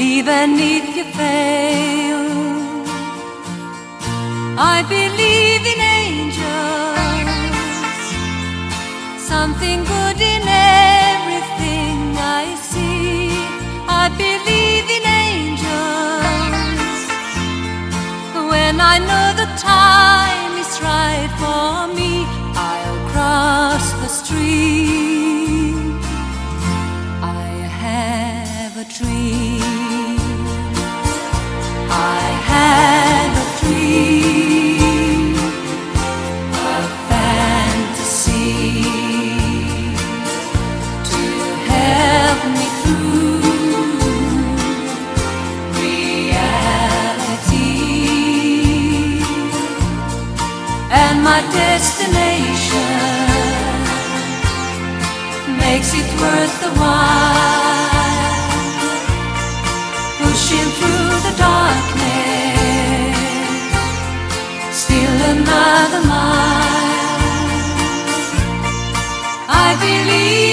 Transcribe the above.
even if you fail. I believe in angels, something good in everything I see. I believe in angels when I know makes it worth the while pushing through the darkness, still another mile. I believe